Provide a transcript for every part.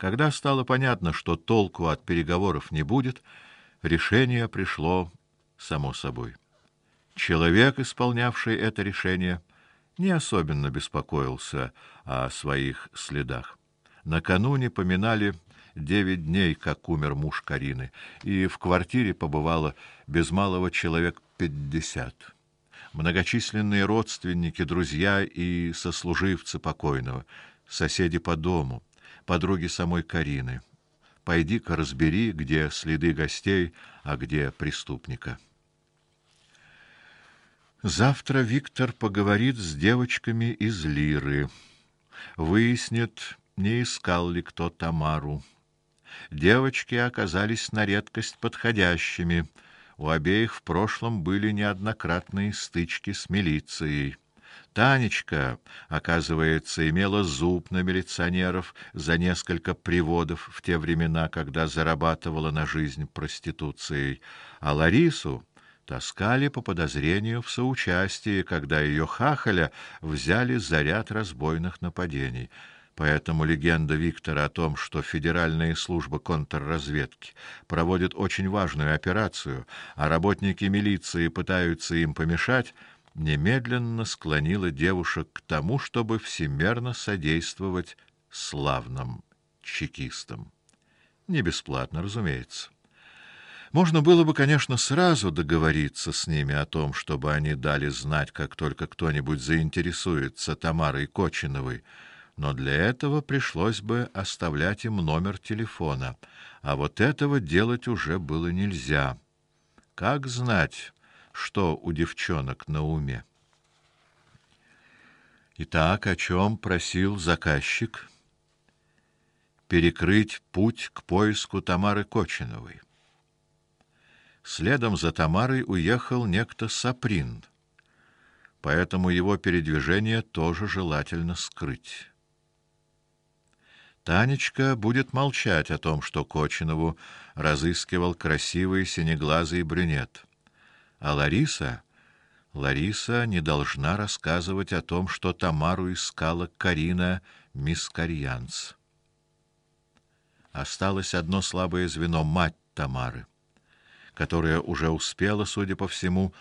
Когда стало понятно, что толку от переговоров не будет, решение пришло само собой. Человек, исполнявший это решение, не особенно беспокоился о своих следах. Накануне поминали девять дней, как умер муж Карины, и в квартире побывало без малого человек пятьдесят. Многочисленные родственники, друзья и сослуживцы покойного, соседи по дому, подруги самой Карины. Пойди-ка разбери, где следы гостей, а где преступника. Завтра Виктор поговорит с девочками из Лиры. Выяснит, не искал ли кто Тамару. Девочки оказались на редкость подходящими. У обеих в прошлом были неоднократные стычки с милицией. Танечка, оказывается, имела зуб на милиционеров за несколько приводов в те времена, когда зарабатывала на жизнь проституцией, а Ларису таскали по подозрению в соучастии, когда ее хахаля взяли за ряд разбойных нападений. Поэтому легенда Виктора о том, что Федеральная служба контрразведки проводит очень важную операцию, а работники милиции пытаются им помешать, немедленно склонила девушек к тому, чтобы всемерно содействовать славным чекистам. Не бесплатно, разумеется. Можно было бы, конечно, сразу договориться с ними о том, чтобы они дали знать, как только кто-нибудь заинтересуется Тамарой Кочиновой, но для этого пришлось бы оставлять им номер телефона, а вот этого делать уже было нельзя. Как знать, что у девчонок на уме? Итак, о чем просил заказчик? Перекрыть путь к поиску Тамары Кочиновой. Следом за Тамарой уехал некто Саприн. Поэтому его передвижение тоже желательно скрыть. Танечка будет молчать о том, что Кочинову разыскивал красивый синеглазый брюнет. А Лариса, Лариса не должна рассказывать о том, что Тамару искала Карина Мискарьянц. Осталось одно слабое звено мать Тамары которая уже успела, судя по всему,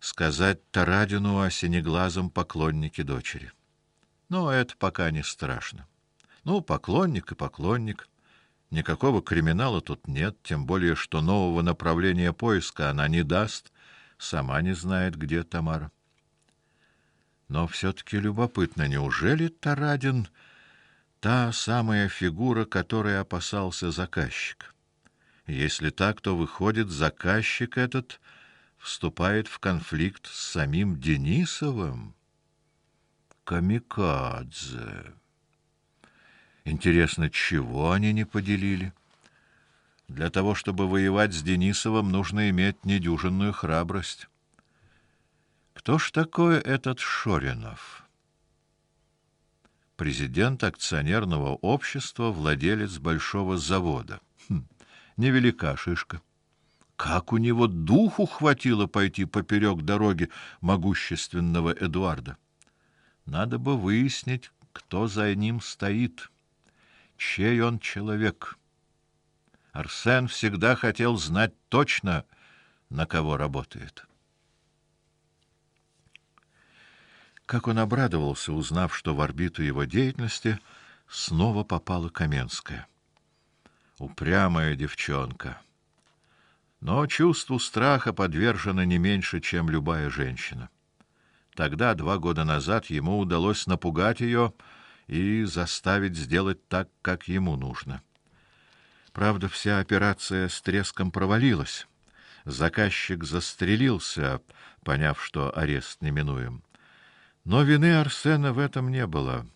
сказать Тарадину о синеглазом поклоннике дочери. Но это пока не страшно. Ну, поклонник и поклонник. Никакого криминала тут нет, тем более что нового направления поиска она не даст, сама не знает, где Тамара. Но все таки любопытно, неужели Тарадин та самая фигура, которой опасался заказчик? Если так, то выходит, заказчик этот вступает в конфликт с самим Денисовым. Камикадзе. Интересно, чего они не поделили? Для того, чтобы воевать с Денисовым, нужно иметь недюжинную храбрость. Кто ж такой этот Шоринов? Президент акционерного общества, владелец большого завода. Хм невелика шишка. Как у него духу хватило пойти поперек дороги могущественного Эдуарда? Надо бы выяснить, кто за ним стоит, чей он человек. Арсен всегда хотел знать точно, на кого работает. Как он обрадовался, узнав, что в орбиту его деятельности снова попала Каменская упрямая девчонка. Но чувству страха подвержена не меньше, чем любая женщина. Тогда, два года назад, ему удалось напугать ее и заставить сделать так, как ему нужно. Правда, вся операция с треском провалилась. Заказчик застрелился, поняв, что арест неминуем. Но вины Арсена в этом не было.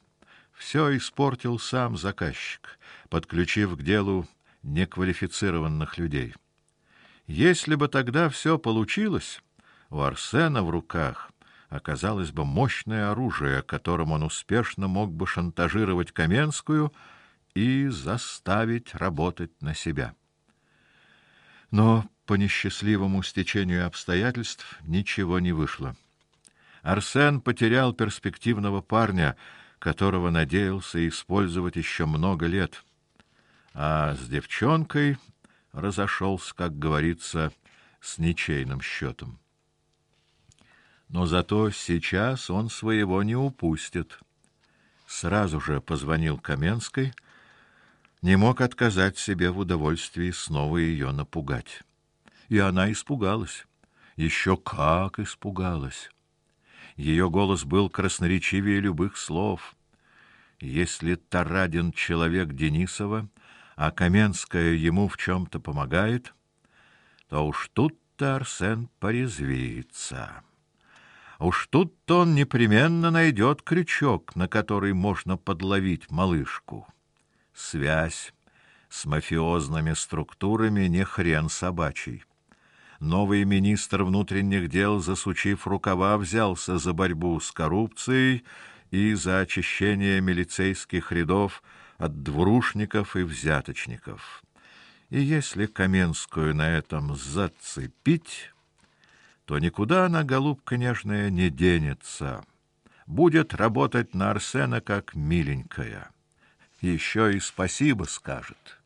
Все испортил сам заказчик, подключив к делу неквалифицированных людей. Если бы тогда все получилось, у Арсена в руках оказалось бы мощное оружие, которым он успешно мог бы шантажировать Каменскую и заставить работать на себя. Но по несчастливому стечению обстоятельств ничего не вышло. Арсен потерял перспективного парня, которого надеялся использовать еще много лет. а с девчонкой разошелся, как говорится, с ничейным счетом. Но зато сейчас он своего не упустит. Сразу же позвонил Каменской, не мог отказать себе в удовольствии снова ее напугать. И она испугалась. Еще как испугалась. Ее голос был красноречивее любых слов. Если Тарадин человек Денисова, а Каменская ему в чем то помогает, то уж тут-то Арсен порезвится. Уж тут он непременно найдет крючок, на который можно подловить малышку. Связь с мафиозными структурами не хрен собачий. Новый министр внутренних дел, засучив рукава, взялся за борьбу с коррупцией и за очищение милицейских рядов от двурушников и взяточников. И если Каменскую на этом зацепить, то никуда она, голубка нежная, не денется. Будет работать на Арсена как миленькая. Еще и спасибо скажет.